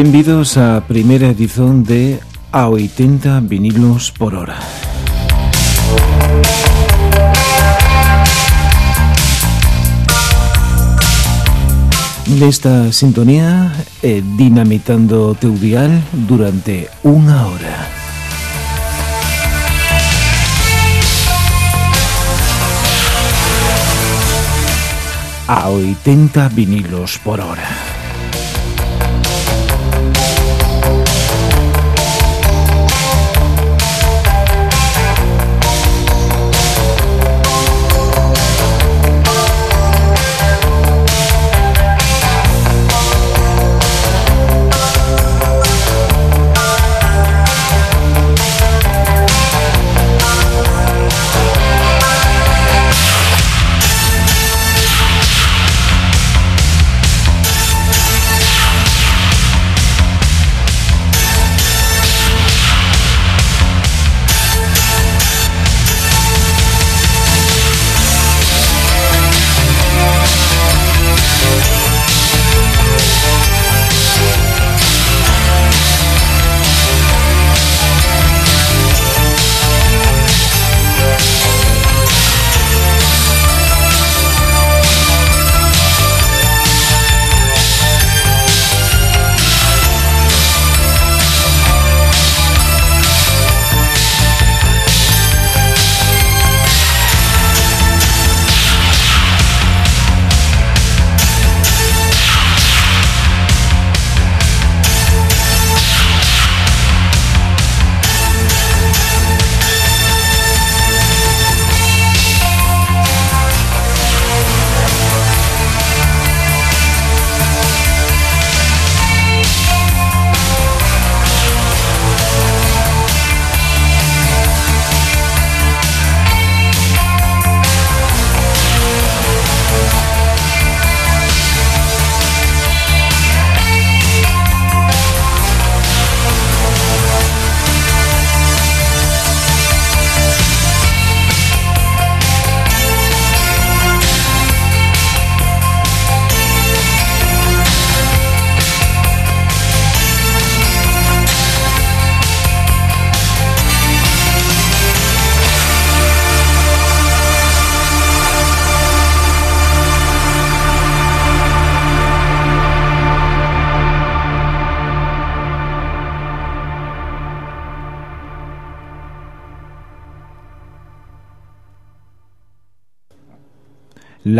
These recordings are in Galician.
Benvidos á primeira edición de A 80 vinilos por hora. Nesta sintonía e dinamitando o teu dial durante unha hora. a 80 vinilos por hora.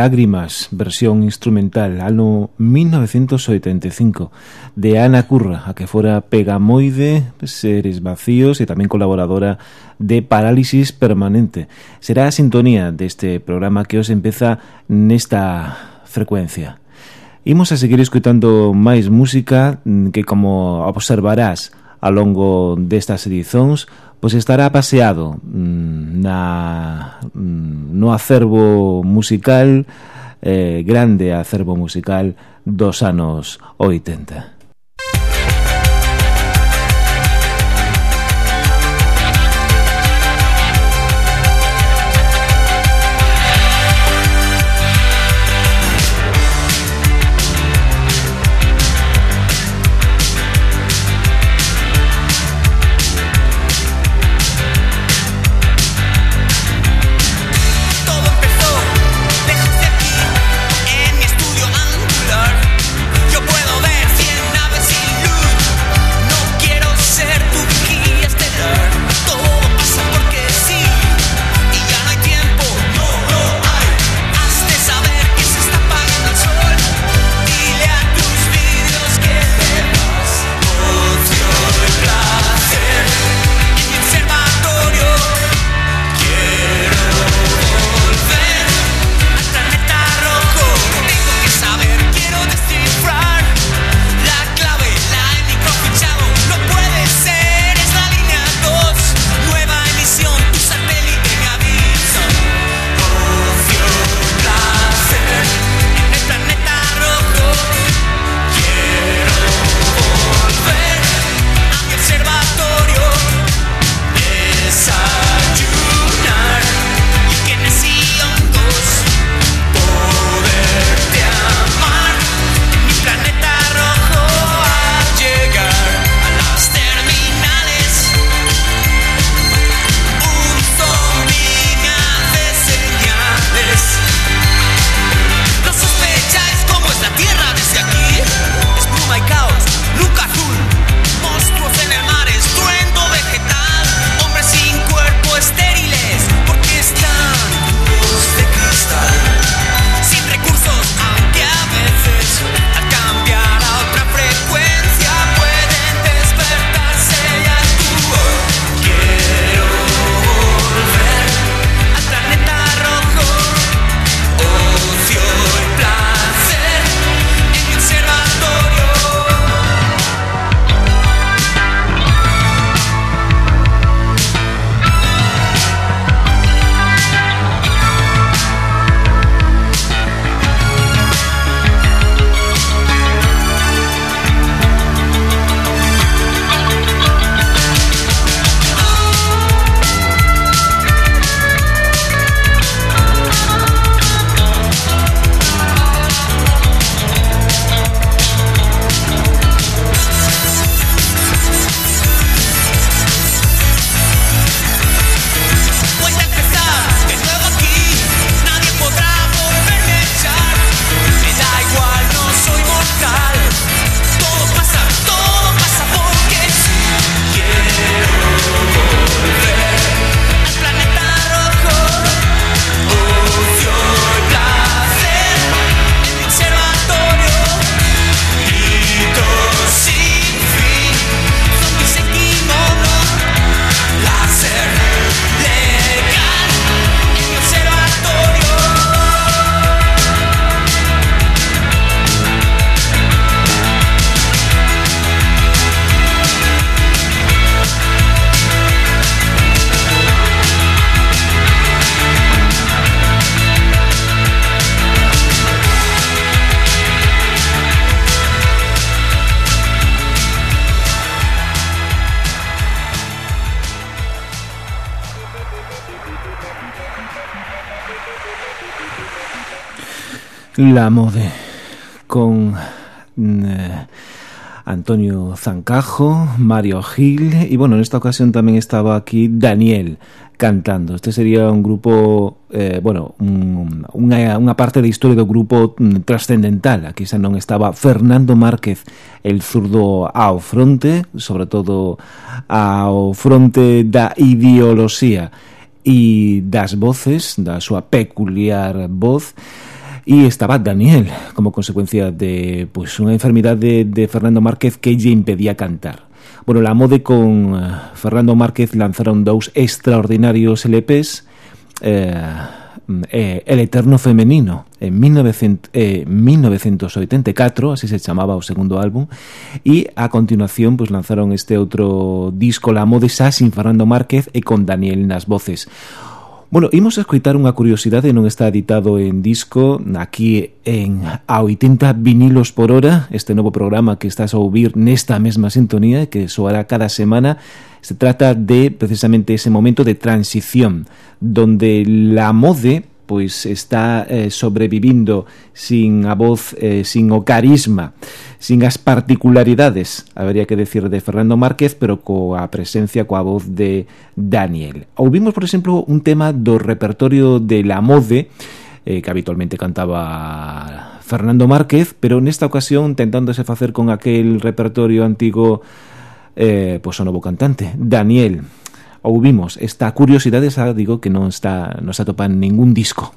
Lágrimas, versión instrumental, ano 1985, de Ana Curra, a que fora pegamoide, seres vacíos e tamén colaboradora de Parálisis Permanente. Será a sintonía deste programa que os empeza nesta frecuencia. Imos a seguir escutando máis música mm, que, como observarás ao longo destas edizóns, pois estará paseado mm, na, mm, no acervo musical, eh, grande acervo musical dos anos 80. La Mode con mm, eh, Antonio Zancajo, Mario Gil y bueno, en esta ocasión también estaba aquí Daniel cantando. Este sería un grupo, eh, bueno, un, unha, unha parte da historia do grupo mm, trascendental. Aquí xa non estaba Fernando Márquez, el zurdo ao fronte, sobre todo ao fronte da ideoloxía e das voces, da súa peculiar voz, e estaba Daniel como consecuencia de pues, unha enfermidade de, de Fernando Márquez que lle impedía cantar. Bueno, la Mode con uh, Fernando Márquez lanzaron dous extraordinarios LPs eh, eh, El Eterno Femenino en 1900, eh, 1984, así se chamaba o segundo álbum, e a continuación pues lanzaron este outro disco La Mode xa sin Fernando Márquez e con Daniel nas voces. Bueno, imos a escoitar unha curiosidade, non está editado en disco, aquí en a 80 vinilos por hora, este novo programa que estás a ouvir nesta mesma sintonía que soará cada semana, se trata de precisamente ese momento de transición, donde la mode pois está eh, sobrevivindo sin a voz, eh, sin o carisma, sin as particularidades, habría que decir, de Fernando Márquez, pero coa presencia, coa voz de Daniel. Ouvimos, por exemplo, un tema do repertorio de La Mode, eh, que habitualmente cantaba Fernando Márquez, pero nesta ocasión tentándose facer con aquel repertorio antigo eh, pois o novo cantante, Daniel. Ouvimos esta curiosidade, xa digo que non está, non se atopa en ningún disco.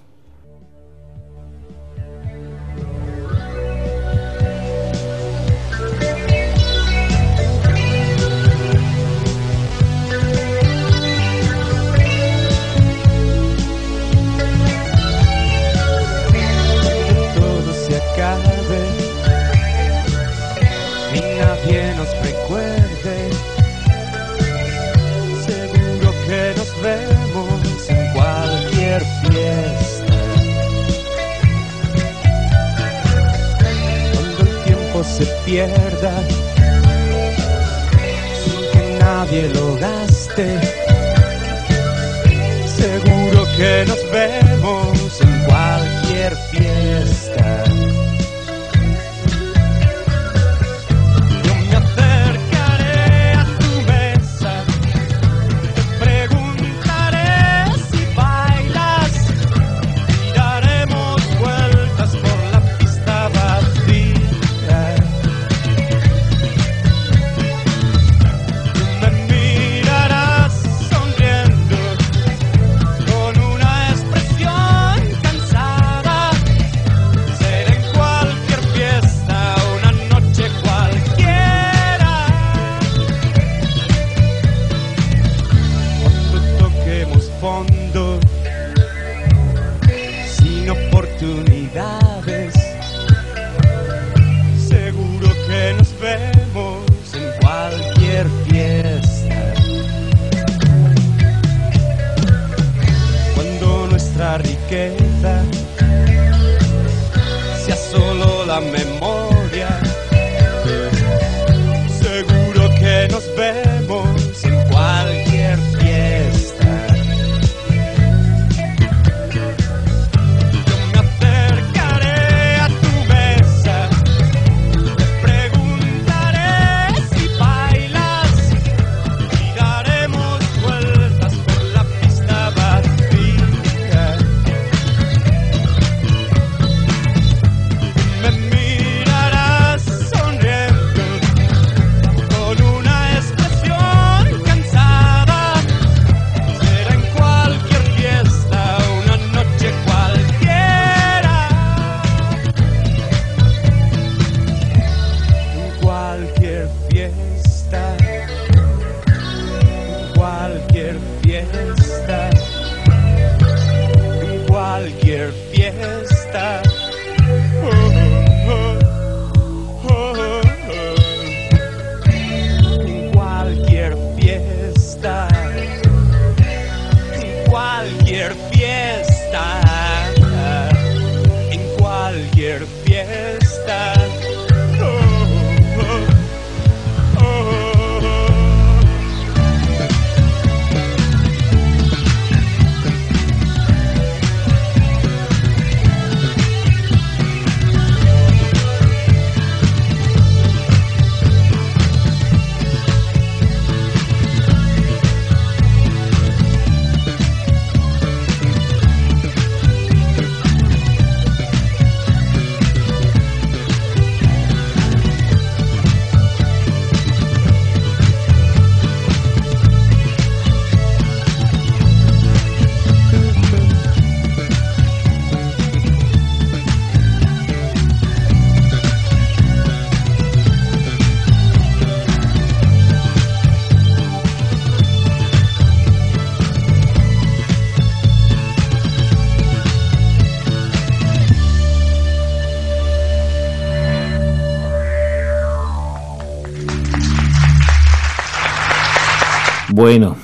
Bueno,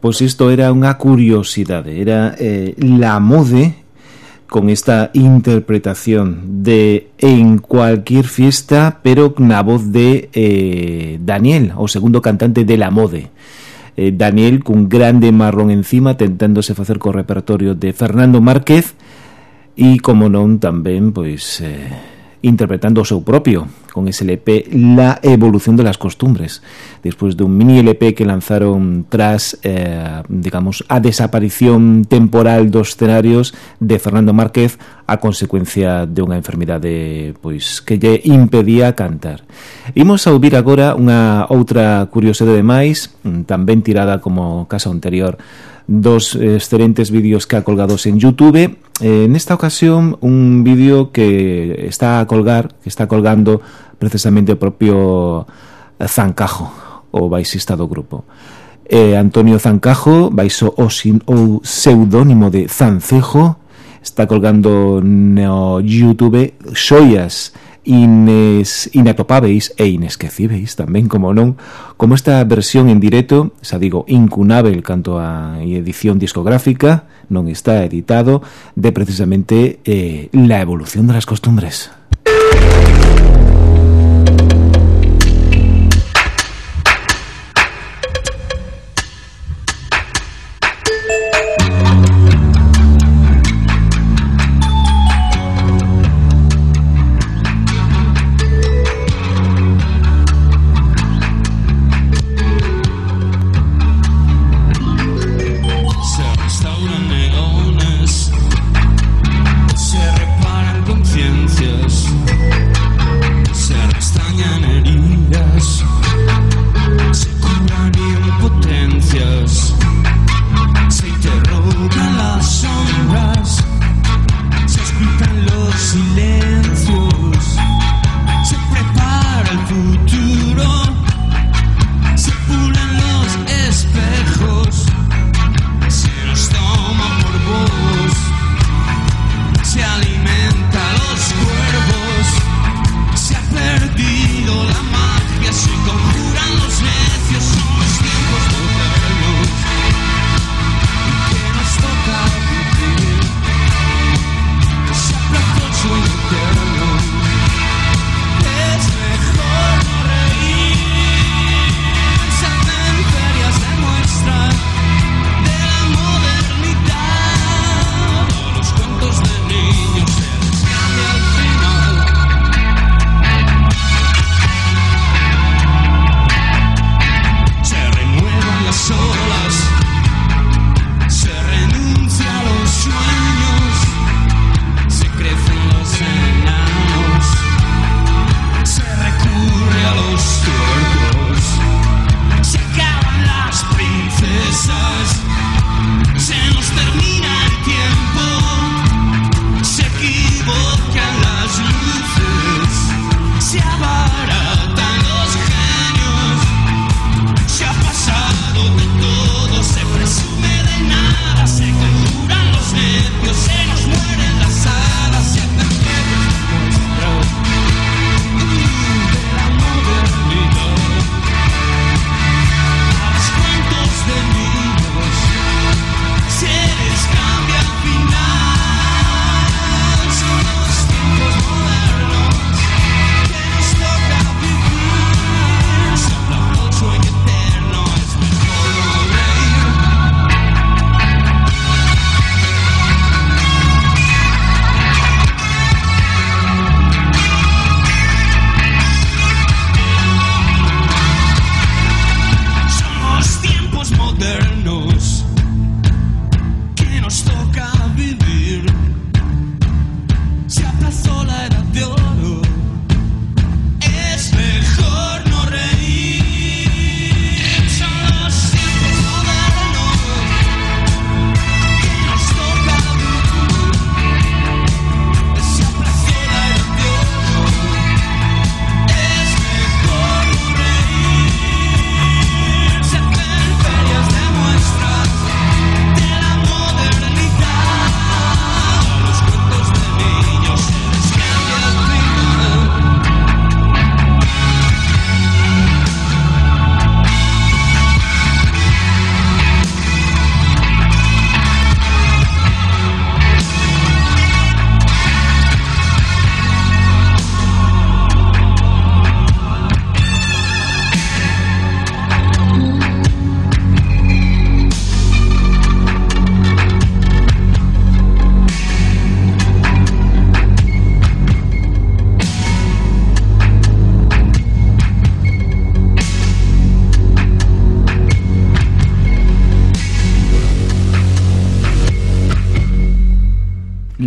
pois isto era unha curiosidade, era eh, la mode con esta interpretación de En cualquier fiesta, pero na voz de eh, Daniel, o segundo cantante de La Mode. Eh, Daniel cun grande marrón encima tentándose facer co repertorio de Fernando Márquez e, como non, tamén, pois... Eh, interpretando o seu propio, con ese LP La evolución de las costumbres, despois dun mini LP que lanzaron tras, eh, digamos, a desaparición temporal dos escenarios de Fernando Márquez a consecuencia de unha enfermidade pois que lle impedía cantar. Imos a ouvir agora unha outra curiosidade máis, mm, tamén tirada como caso anterior, dos excelentes vídeos que ha colgados en YouTube. Eh, en esta ocasión, un vídeo que está a colgar, que está colgando precisamente o propio Zancajo, o baixista do grupo. Eh, Antonio Zancajo, baixo o, sin, o pseudónimo de Zancejo, está colgando no YouTube xoias ines, inatopáveis e inesquecíveis tamén, como non, como esta versión en directo, xa digo, incunável canto a edición discográfica, non está editado, de precisamente eh, la evolución das costumbres.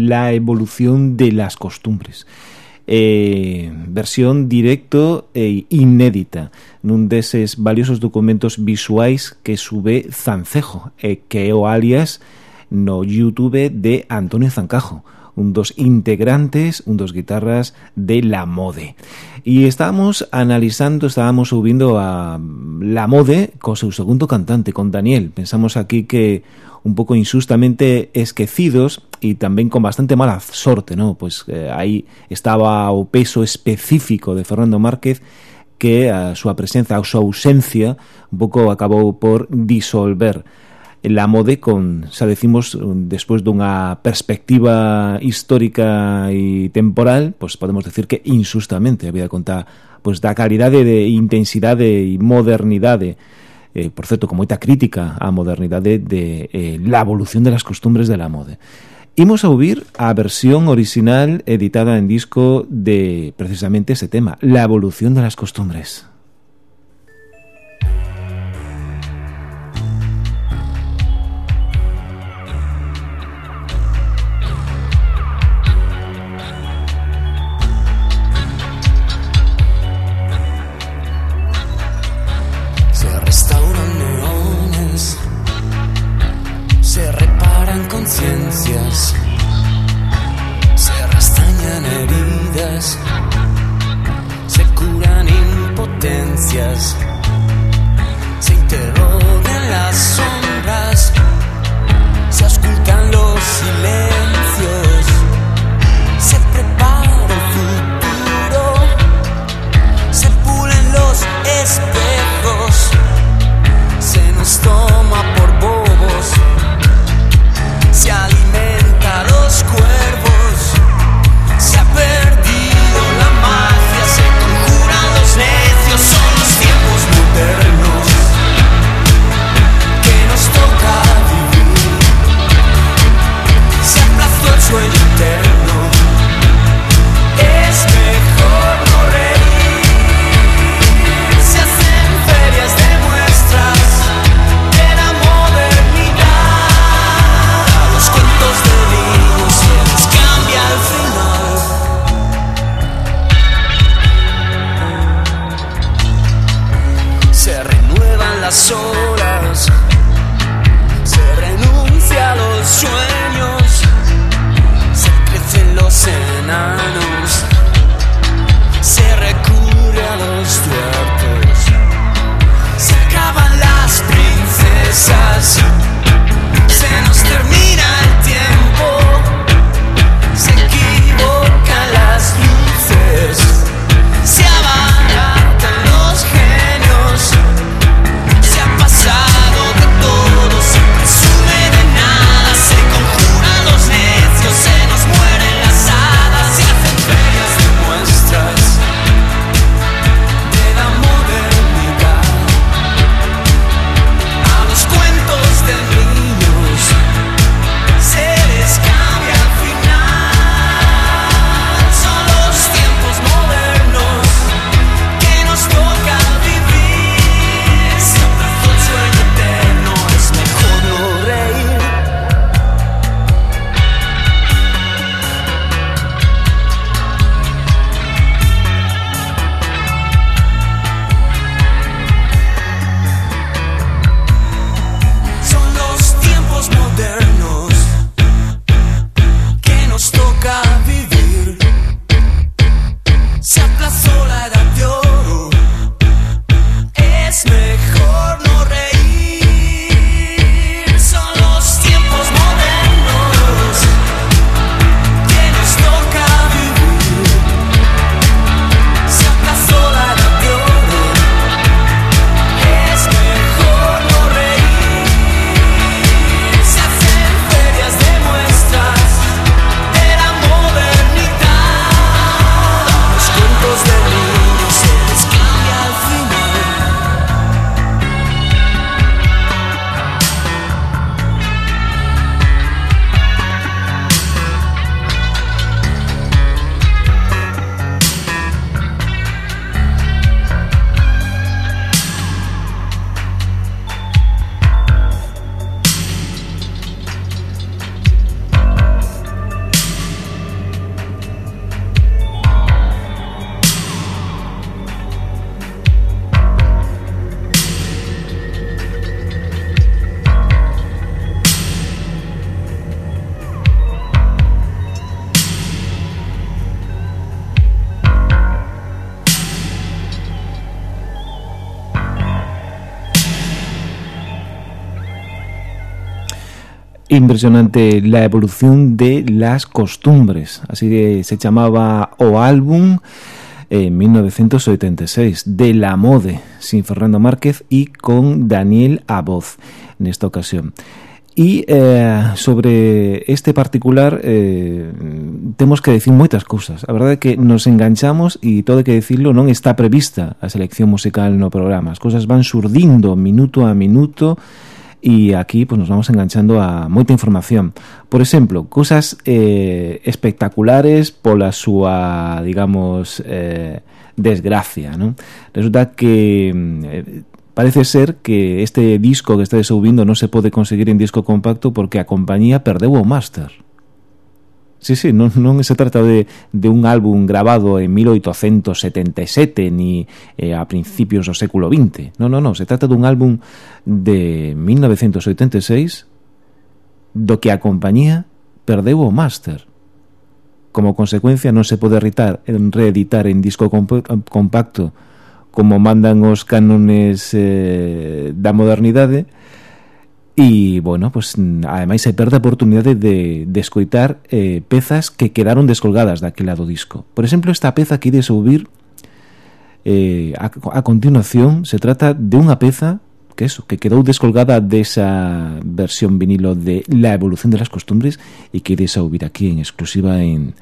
la evolución de las costumbres. Eh, versión directo e inédita nun deses valiosos documentos visuais que sube Zancejo e que é o alias no Youtube de Antonio Zancajo un dos integrantes, un dos guitarras de La Mode. E estábamos analizando, estábamos subindo a La Mode co seu segundo cantante, con Daniel. Pensamos aquí que un pouco injustamente esquecidos e tamén con bastante mala sorte, ¿no? Pois pues, eh, aí estaba o peso específico de Fernando Márquez que a súa presenza, a súa ausencia un pouco acabou por disolver la mode con, xa decimos, despois dunha perspectiva histórica e temporal, pois podemos decir que injustamente había conta contar pois, da calidade de intensidade e modernidade eh, por certo, con moita crítica á modernidade de eh, la evolución de las costumbres de la mode. Imos a ouvir a versión original editada en disco de precisamente ese tema, la evolución de las costumbres. yes. impresionante la evolución de las costumbres. Así que se llamaba o álbum en 1986 de la mode sin Fernando Márquez y con Daniel Aboz en esta ocasión. Y eh, sobre este particular eh, temos que decir moitas cousas. A verdade é que nos enganchamos e todo que decirlo non está prevista a selección musical no programa. As cousas van surdindo minuto a minuto y aquí pues nos vamos enganchando a moita información. Por exemplo, cousas eh, espectaculares pola súa, digamos, eh, desgracia, ¿no? Resulta que eh, Parece ser que este disco que estáis ouvindo non se pode conseguir en disco compacto porque a compañía perdeu o máster. Sí, sí, non, non se trata de, de un álbum grabado en 1877 ni eh, a principios do século XX. Non, non, non, se trata dun álbum de 1986 do que a compañía perdeu o máster. Como consecuencia non se pode reeditar, reeditar en disco compacto como mandan os cánones eh, da modernidade, E, bueno, pues ademais se perde a oportunidade de, de escoitar eh, pezas que quedaron descolgadas daquele lado disco. Por exemplo, esta peza que ides ouvir eh, a, a continuación se trata de unha peza que eso, que quedou descolgada desa versión vinilo de La evolución de las costumbres e que ides a ouvir aquí en exclusiva en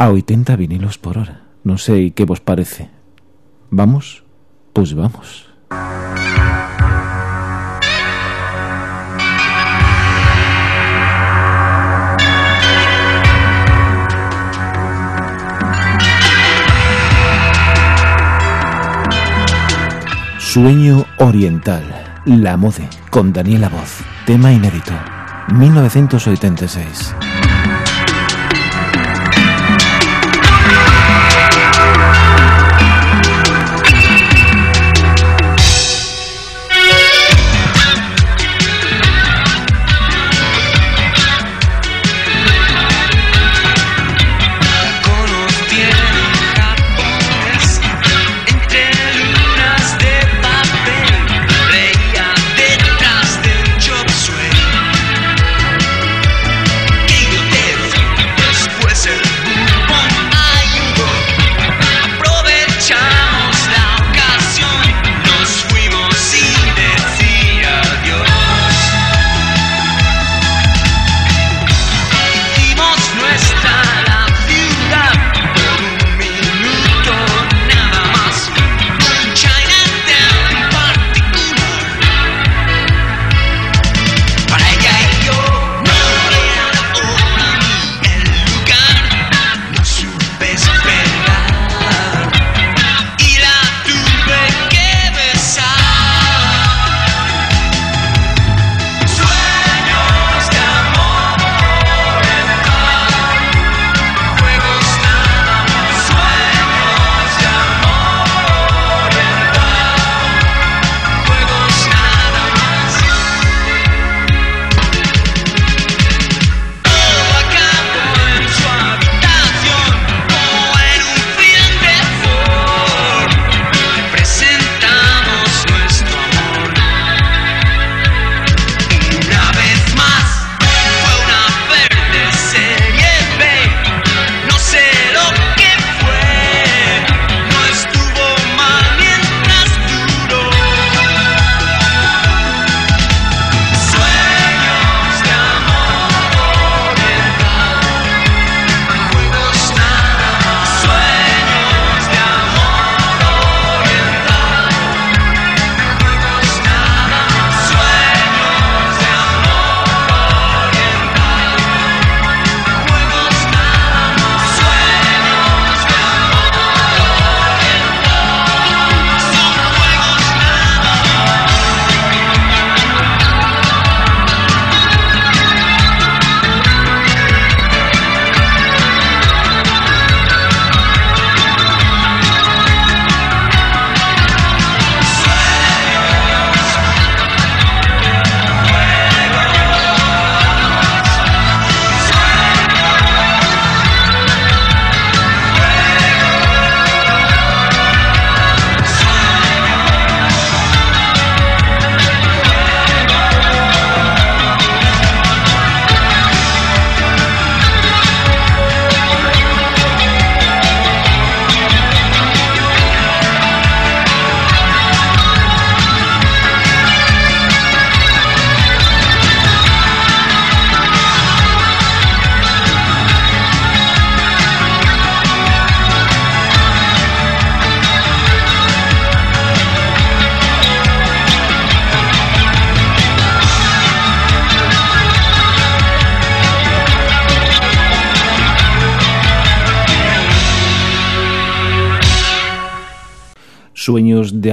a 80 vinilos por hora. Non sei que vos parece. Vamos? Pois pues vamos. Música Sueño Oriental, La Mode, con Daniela Voz, tema inédito, 1986.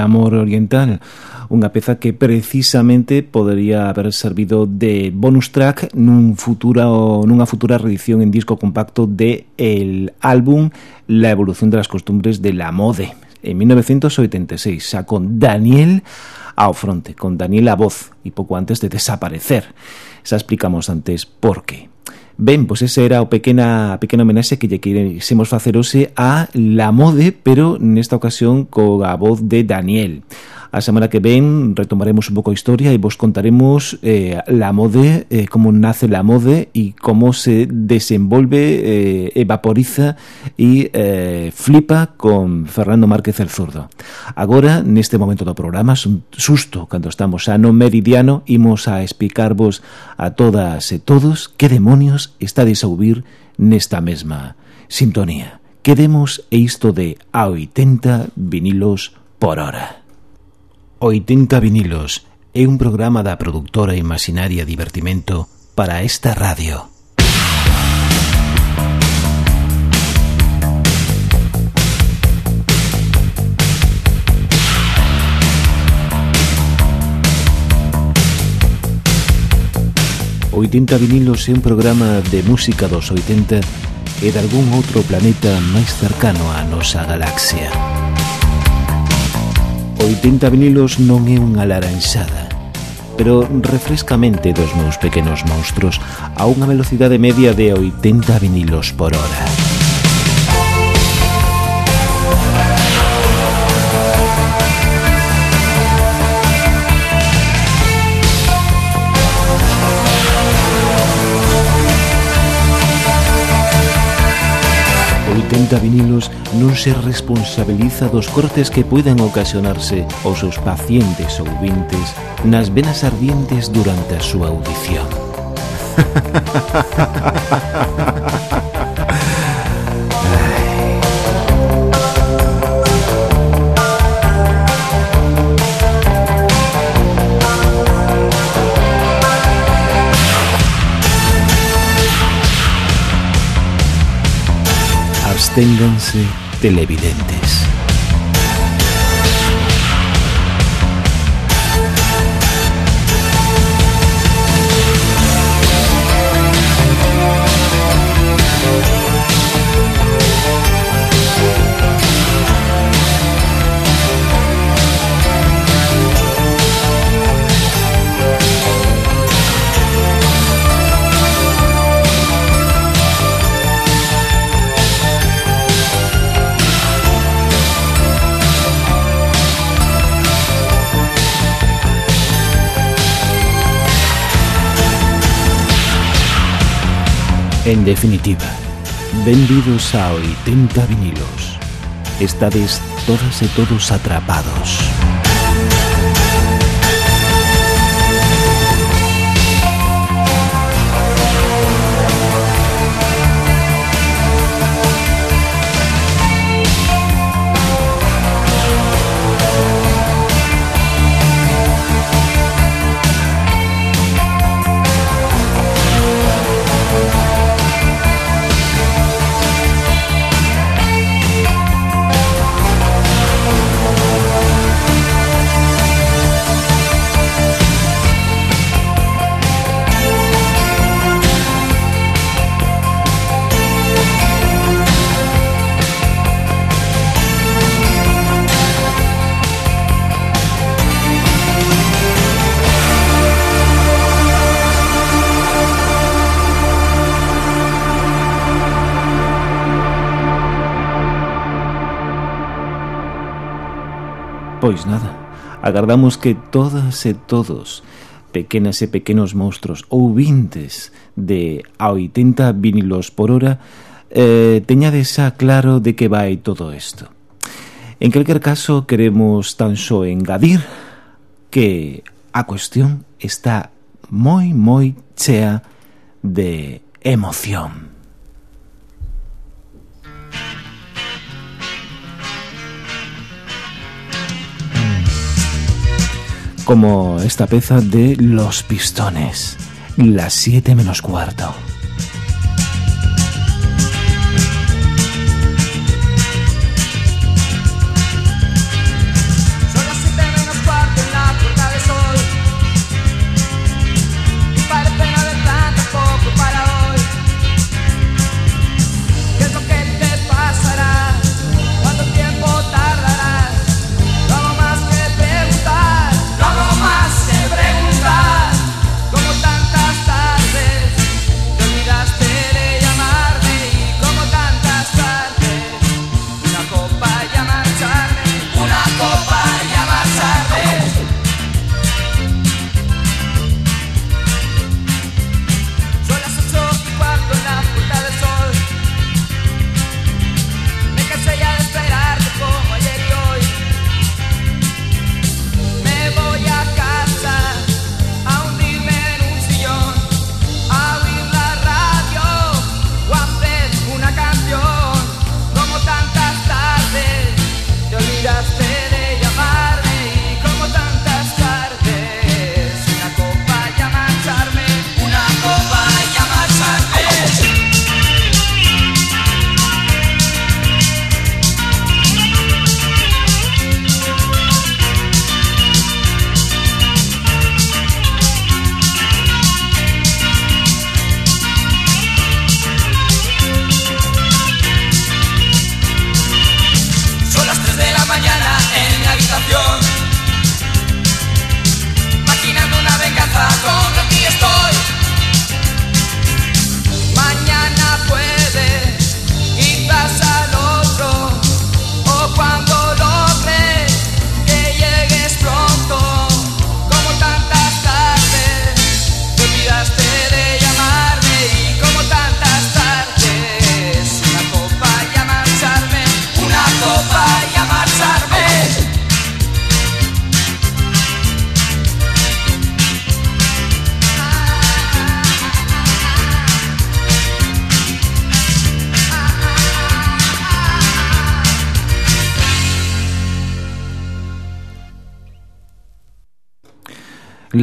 Amor Oriental, unha peza que precisamente podería haber servido de bonus track nun futura, nunha futura reedición en disco compacto de el álbum La evolución de las costumbres de la mode, en 1986, xa con Daniel ao fronte, con Daniel a voz, e pouco antes de desaparecer. Xa explicamos antes por qué. Ben, pois ese era o pequena, pequena homenaxe que lle queremos a La Mode, pero nesta ocasión coa voz de Daniel. A semana que ven retomaremos un pouco a historia e vos contaremos eh, la mode, eh, como nace la mode e como se desenvolve, eh, evaporiza e eh, flipa con Fernando Márquez el Zurdo. Agora, neste momento do programa, un susto cando estamos a no meridiano, imos a explicarvos a todas e todos que demonios está a ouvir nesta mesma sintonía. Quedemos e isto de A80 vinilos por hora. 80 vinilos é un programa da productora Imaginaria Divertimento para esta radio. «80 vinilos» é un programa de música dos 80 e de algún outro planeta máis cercano á nosa galaxia. 80 vinilos non é unha laranxada, pero refrescamente dos meus pequenos monstruos a unha velocidade media de 80 vinilos por hora. 80 vinilos non se responsabiliza dos cortes que poidan ocasionarse aos seus pacientes ou vintes nas venas ardientes durante a súa audición. Manténganse televidentes. En definitiva, benvidos a 80 vinilos. Estades todas e todos atrapados. pois nada, agardamos que todas e todos pequenas e pequenos monstruos ou vintes de a 80 vinilos por hora eh, teñades xa claro de que vai todo isto. En calquer caso, queremos tan só engadir que a cuestión está moi moi chea de emoción. Como esta peza de Los Pistones, las 7 menos cuarto.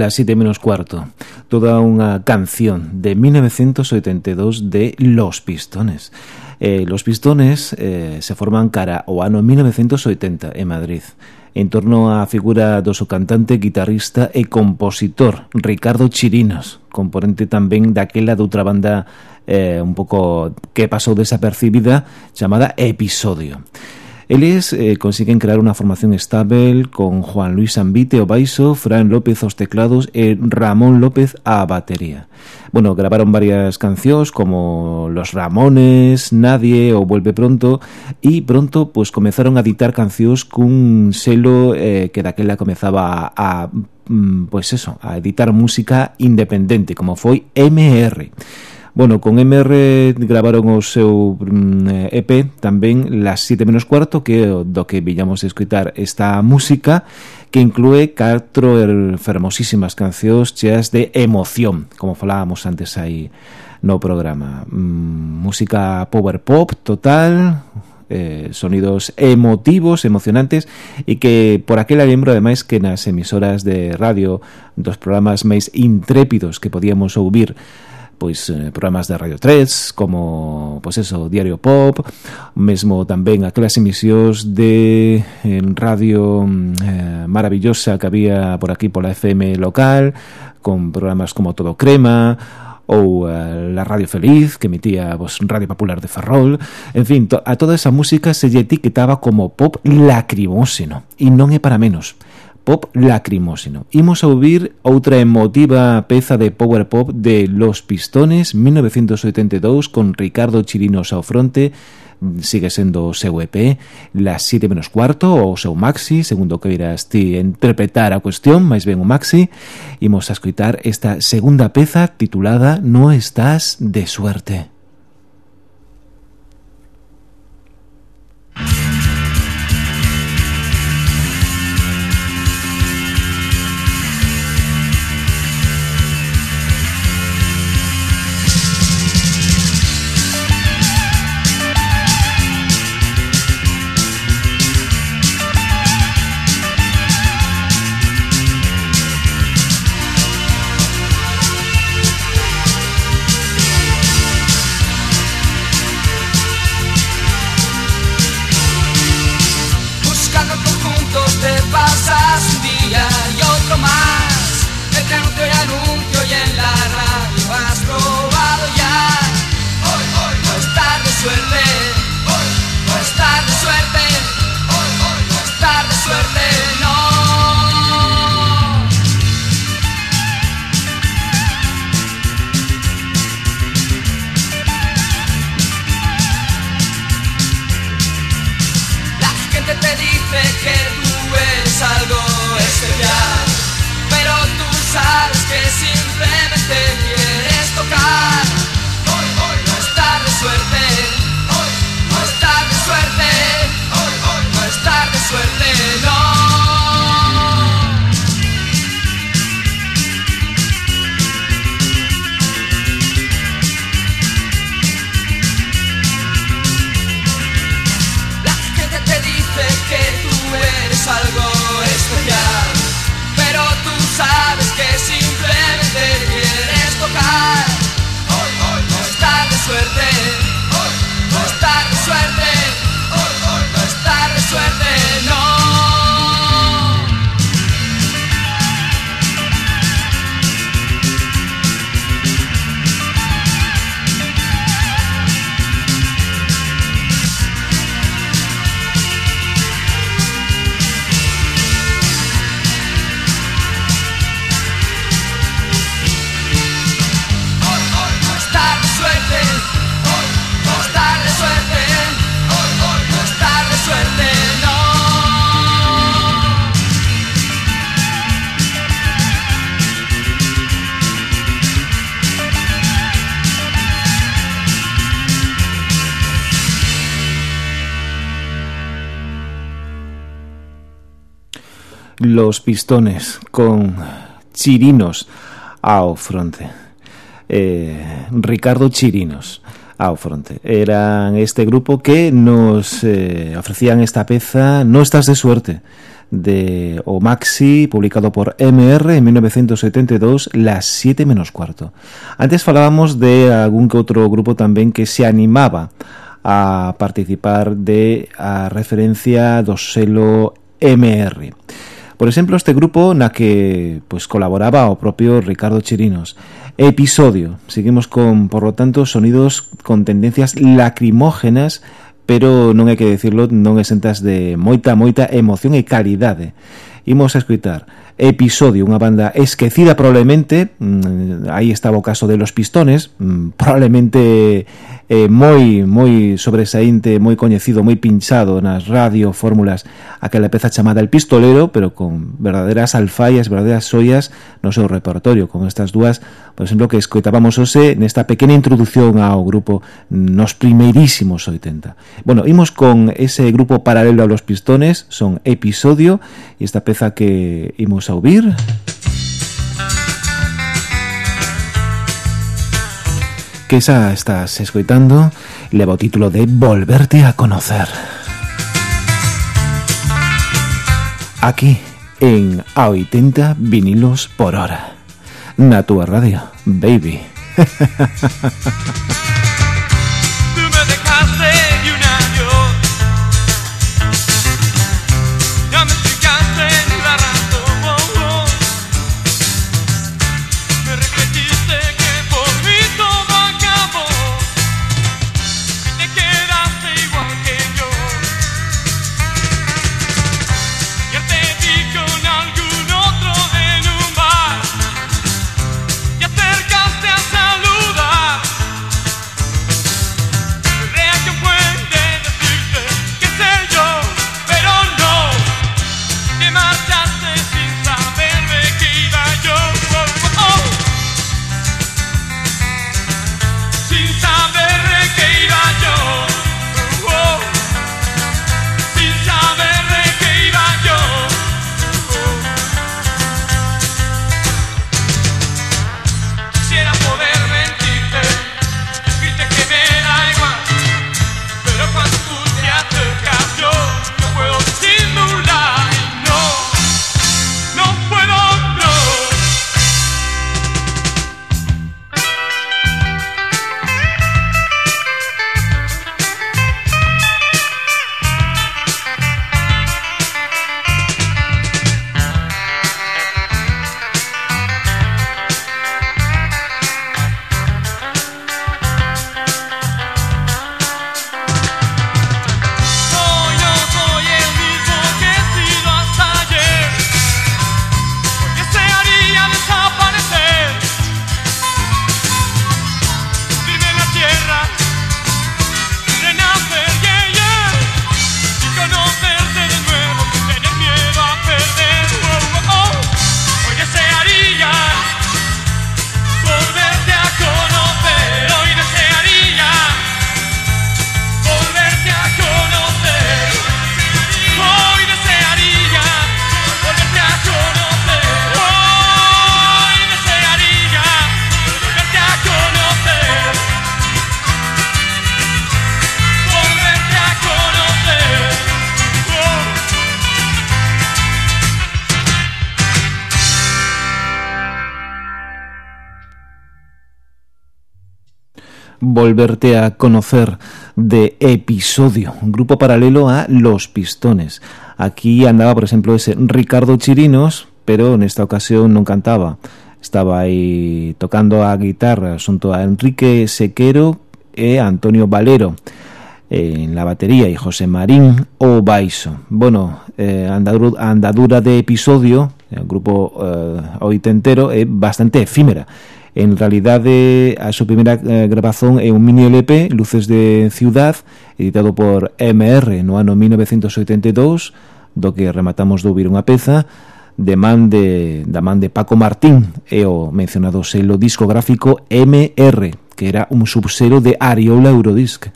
las 7 menos cuarto. Toda unha canción de 1982 de Los Pistones. Eh, los Pistones eh, se forman cara ao ano 1980 en Madrid en torno á figura do seu cantante, guitarrista e compositor Ricardo Chirinos, componente tamén daquela doutra banda eh, un pouco que pasou desapercibida chamada Episodio. Eles eh, consiguen crear unha formación estable con Juan Luis Ambite o baixo, Fran López aos teclados e Ramón López a batería. Bueno, grabaron varias cancións como Los Ramones, Nadie ou Vuelve Pronto e pronto pues comenzaron a editar cancións cun selo eh, que daquela comezaba a, a mm, pues eso, a editar música independente como foi MR. Bueno, con MR gravaron o seu mm, EP tamén Las 7 menos cuarto que do que villamos escutar esta música que inclúe catro fermosísimas cancións cheas de emoción, como falábamos antes aí no programa. Mm, música power pop total, eh, sonidos emotivos, emocionantes e que por aquela lembro ademais que nas emisoras de radio dos programas máis intrépidos que podíamos ouvir pois eh, programas de Radio 3, como pois eso, Diario Pop, mesmo tamén aquelas emisións de en radio mm, eh, maravillosa que había por aquí pola FM local, con programas como Todo Crema, ou uh, la Radio Feliz, que emitía pues, Radio Popular de Ferrol, en fin, to a toda esa música se lle etiquetaba como pop lacrimóseno, e non é para menos pop lacrimóseno. Imos a ouvir outra emotiva peza de power pop de Los Pistones 1982 con Ricardo Chirinos ao fronte. Sigue sendo o seu EP Las 7 menos cuarto ou o seu maxi segundo que irás ti interpretar a cuestión máis ben o maxi. Imos a escutar esta segunda peza titulada No estás de suerte. Los pistones con Chirinos ao fronte. Eh, Ricardo Chirinos ao fronte. Eran este grupo que nos eh, ofrecían esta peza No estás de suerte de o Maxi, publicado por MR en 1972, Las 7 menos cuarto. Antes falábamos de algún que outro grupo tamén que se animaba a participar de a referencia do selo MR. Por exemplo, este grupo na que pois, colaboraba o propio Ricardo Chirinos. Episodio. Seguimos con, por lo tanto, sonidos con tendencias lacrimógenas pero non hai que decirlo, non exentas de moita, moita emoción e calidade. Imos a escutar Episodio, unha banda esquecida probablemente, mm, aí estaba o caso de Los Pistones, mm, probablemente eh, moi moi sobresaínte, moi coñecido, moi pinchado nas radio fórmulas aquela peza chamada El Pistolero, pero con verdaderas alfaias, verdaderas soias no seu repertorio, con estas dúas, por exemplo, que escoitábamos hoxe nesta pequena introdución ao grupo nos primeirísimos 80. Bueno, imos con ese grupo paralelo a los pistones, son Episodio, e esta peza que imos a ouvir... que esa estás escoitando leva o título de Volverte a conocer. Aquí, en a 80 vinilos por hora. Na túa radio, baby. volverte a conocer de episodio, un grupo paralelo a Los Pistones. Aquí andaba, por ejemplo, ese Ricardo Chirinos, pero en esta ocasión non cantaba. Estaba aí tocando a guitarra xunto a Enrique Sequero e Antonio Valero en la batería e José Marín o baixo. Bueno, eh, andadura, andadura de episodio, o grupo eh, oitentero, é bastante efímera. En realidade, a súa primeira eh, grabazón é un mini LP, Luces de Ciudad, editado por MR no ano 1982, do que rematamos de ouvir unha peza, de man de, da man de Paco Martín e o mencionado selo discográfico MR, que era un subselo de Ariola Eurodisc.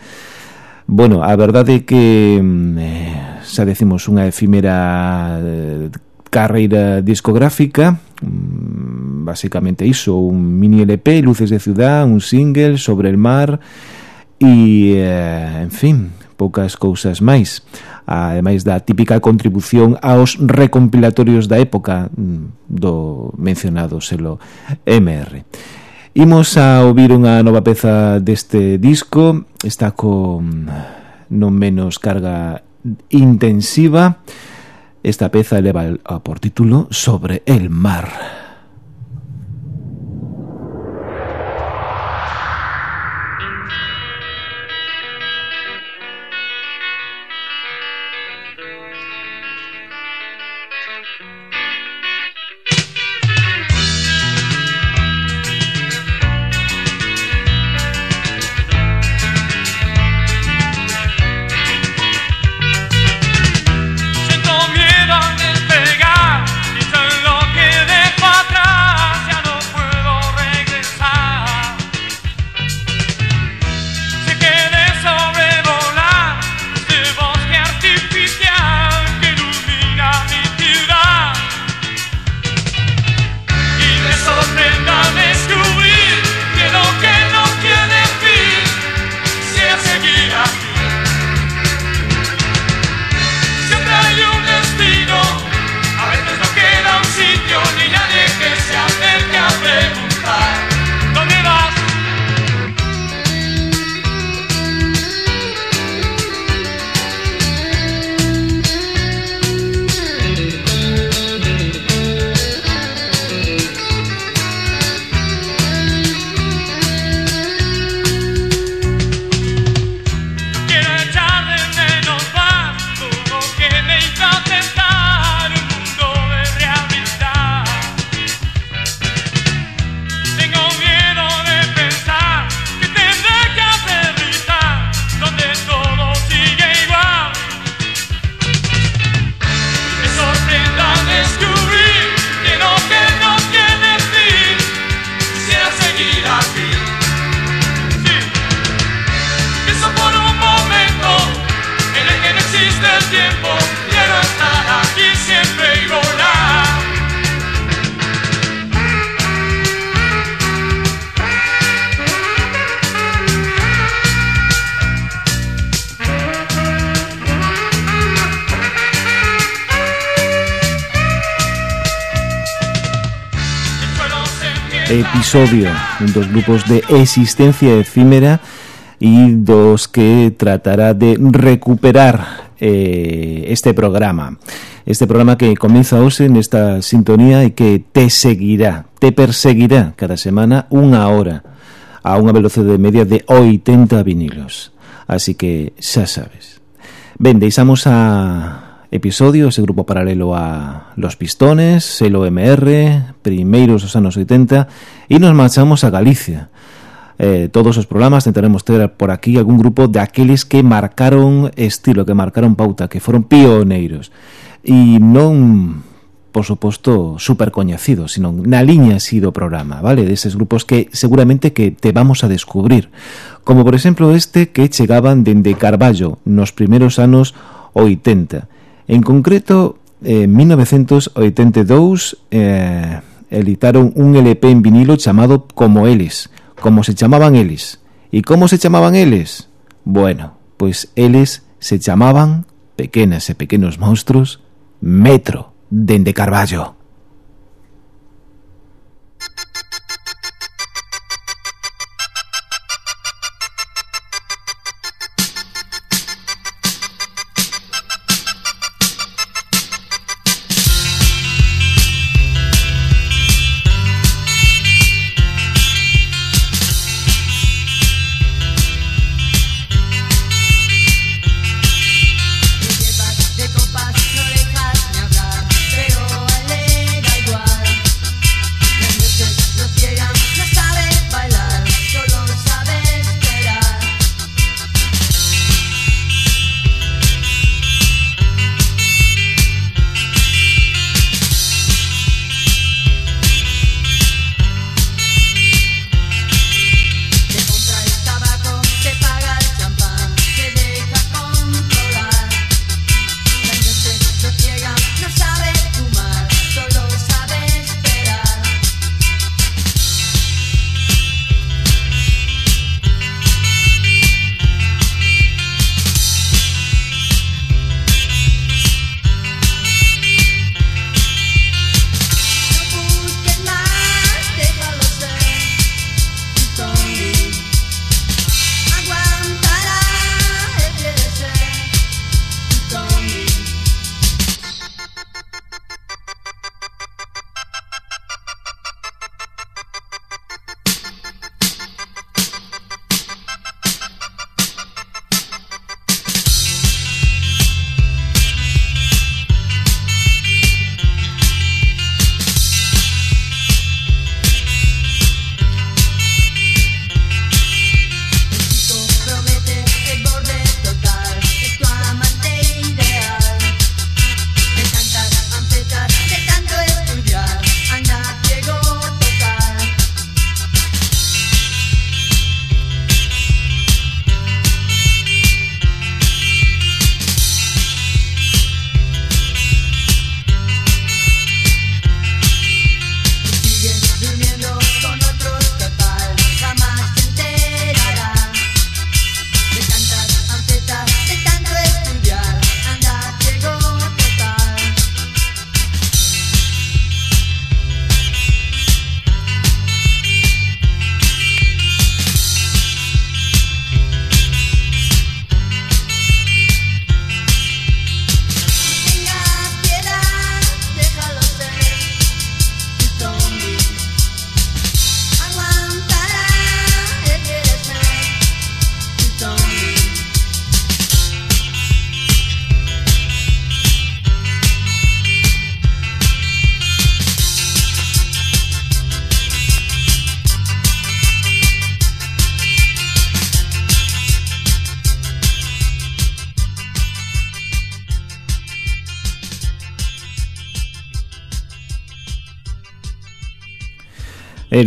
Bueno, a verdade é que, mm, eh, xa decimos, unha efímera eh, carreira discográfica, mm, basicamente iso, un mini LP, luces de ciudad, un single sobre el mar e, eh, en fin, poucas cousas máis. Ademais da típica contribución aos recompilatorios da época mm, do mencionado selo MR. Imos a ouvir unha nova peza deste disco, está con non menos carga intensiva. Esta peza leva eh, por título Sobre el mar. Sí, sí. Que solo por un momento, en el que no existe el tiempo quiero estar aquí siempre. episodio dos grupos de existencia efímera e dos que tratará de recuperar eh, este programa. Este programa que comienza hoxe nesta sintonía e que te seguirá, te perseguirá cada semana unha hora a unha velocidade media de 80 vinilos. Así que xa sabes. Ben, deixamos a episodio, ese grupo paralelo a Los Pistones, el OMR, primeiros dos anos 80, e nos marchamos a Galicia. Eh, todos os programas tentaremos ter por aquí algún grupo de aqueles que marcaron estilo, que marcaron pauta, que foron pioneiros. E non mm, por suposto, super coñecido, sino na liña así do programa, vale? Deses grupos que seguramente que te vamos a descubrir. Como, por exemplo, este que chegaban dende Carballo nos primeiros anos 80 En concreto, eh, en 1982 eh, editaron un LP en vinilo chamado Como Eles, como se chamaban eles. E como se chamaban eles? Bueno, pois eles se chamaban, pequenas e pequenos monstruos, Metro, dende Carballo.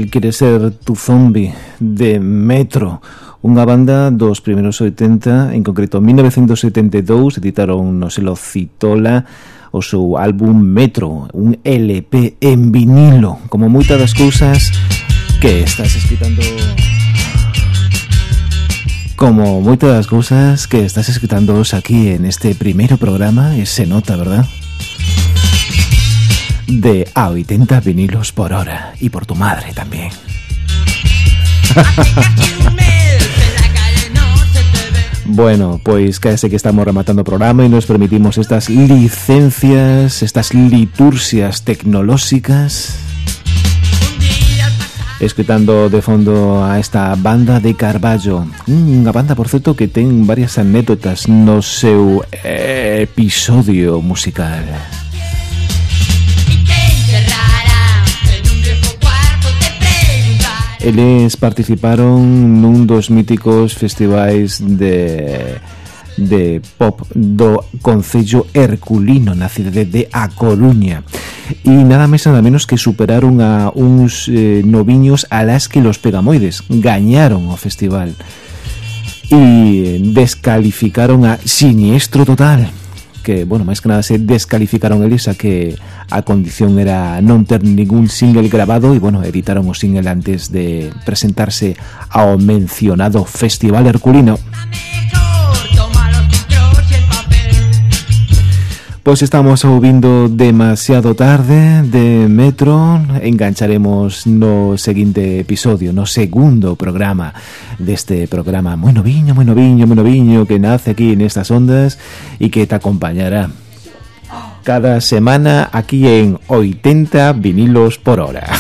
Quere ser tu zombie de Metro Unha banda dos primeiros 80, en concreto 1972, editaron no selo Citola o seu álbum Metro, un LP en vinilo, como moita das cousas que estás escritando... Como moitas das cousas que estás escritando aquí en este primeiro programa, e se nota, verdad? De a 80 vinilos por hora y por tu madre también. Bueno, pois caese que estamos rematando o programa e nos permitimos estas licencias, estas litursias tecnolóxicas escritando de fondo a esta banda de Carballo. Unha banda, por certo, que ten varias anécdotas no seu episodio musical Eles participaron nun dos míticos festivais de de pop do Concello Herculino na cidade de A Coruña. E nada máis nada menos que superaron a uns eh, noviños alas que los pegamoides gañaron o festival. E descalificaron a Siniestro Total que, bueno, máis que nada se descalificaron eles a que a condición era non ter ningún single grabado e, bueno, editaron o single antes de presentarse ao mencionado Festival Herculino. Música Pois estamos ouvindo demasiado tarde de Metro. Engancharemos no seguinte episodio No segundo programa Deste programa. Moi noviño, moi noviño, moi noviño Que nace aquí nestas ondas E que te acompañará Cada semana aquí en 80 vinilos por hora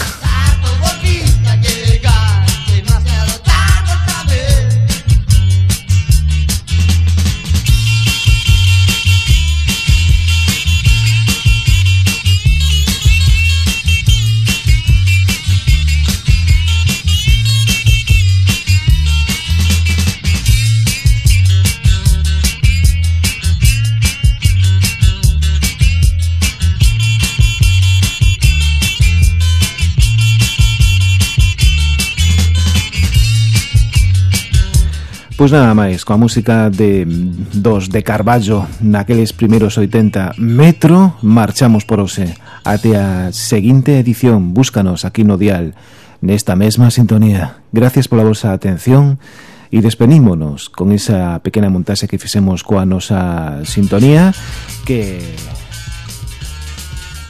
Pois nada máis, coa música de dos de Carballo naqueles primeiros 80 metro, marchamos por ose. Até a seguinte edición, búscanos aquí no dial, nesta mesma sintonía. Gracias pola vosa atención e despenímonos con esa pequena montaxe que fixemos coa nosa sintonía que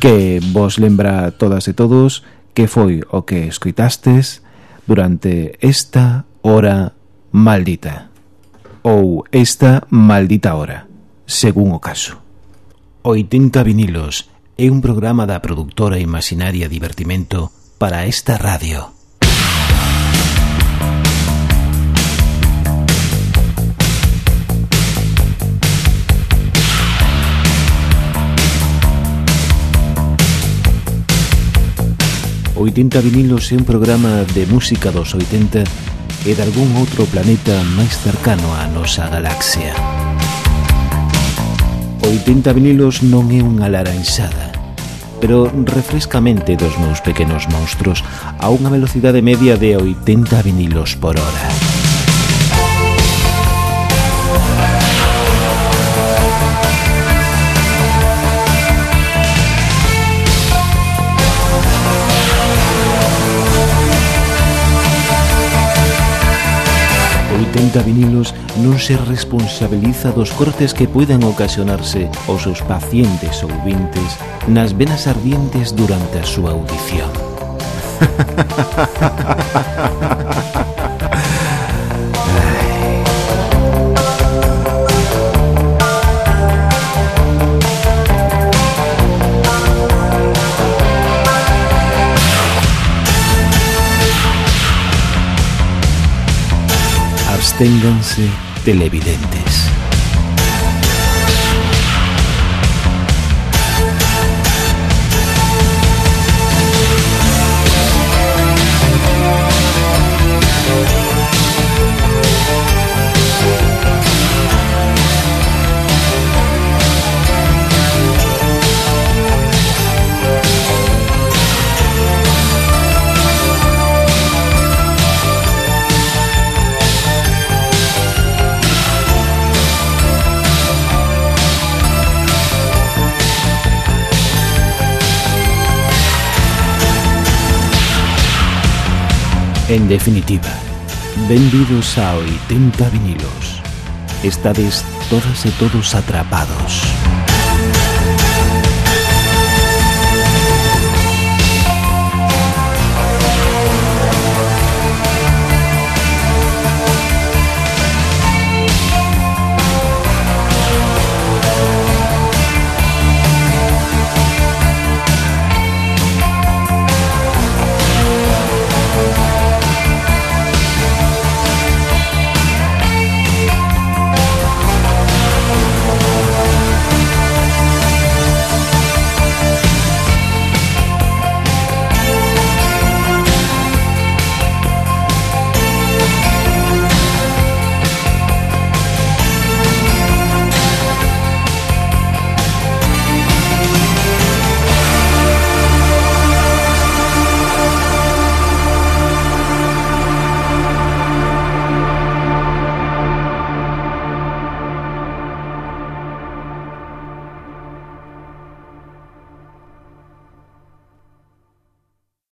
que vos lembra todas e todos que foi o que escuitastes durante esta hora Maldita ou Esta maldita hora, según o caso. 80 vinilos é un programa da productora imaginaria Divertimento para esta radio. Oitenta vinilos é un programa de música dos 80 e dalgún outro planeta máis cercano á nosa galaxia. 80 vinilos non é unha laranxada, pero refrescamente dos meus pequenos monstruos a unha velocidade media de 80 vinilos por hora. Tenta Vinilos non se responsabiliza dos cortes que poidan ocasionarse aos seus pacientes ou vintes nas venas ardientes durante a súa audición. Manténganse televidentes. En definitiva, benvidos a 80 vinilos. Estades todas e todos atrapados.